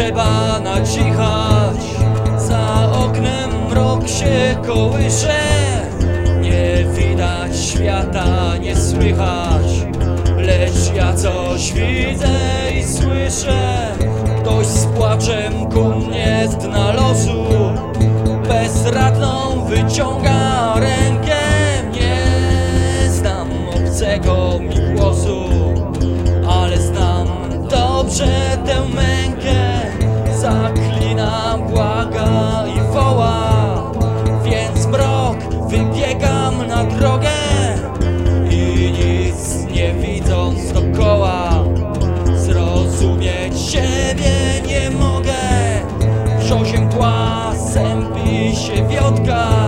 trzeba nacichać. Za oknem mrok się kołysze. Nie widać świata, nie słychać. Lecz ja coś widzę i słyszę. Ktoś z płaczem ku mnie z dna losu. Bezradną wyciąga rękę. Nie znam obcego mi głosu sępi się wiotka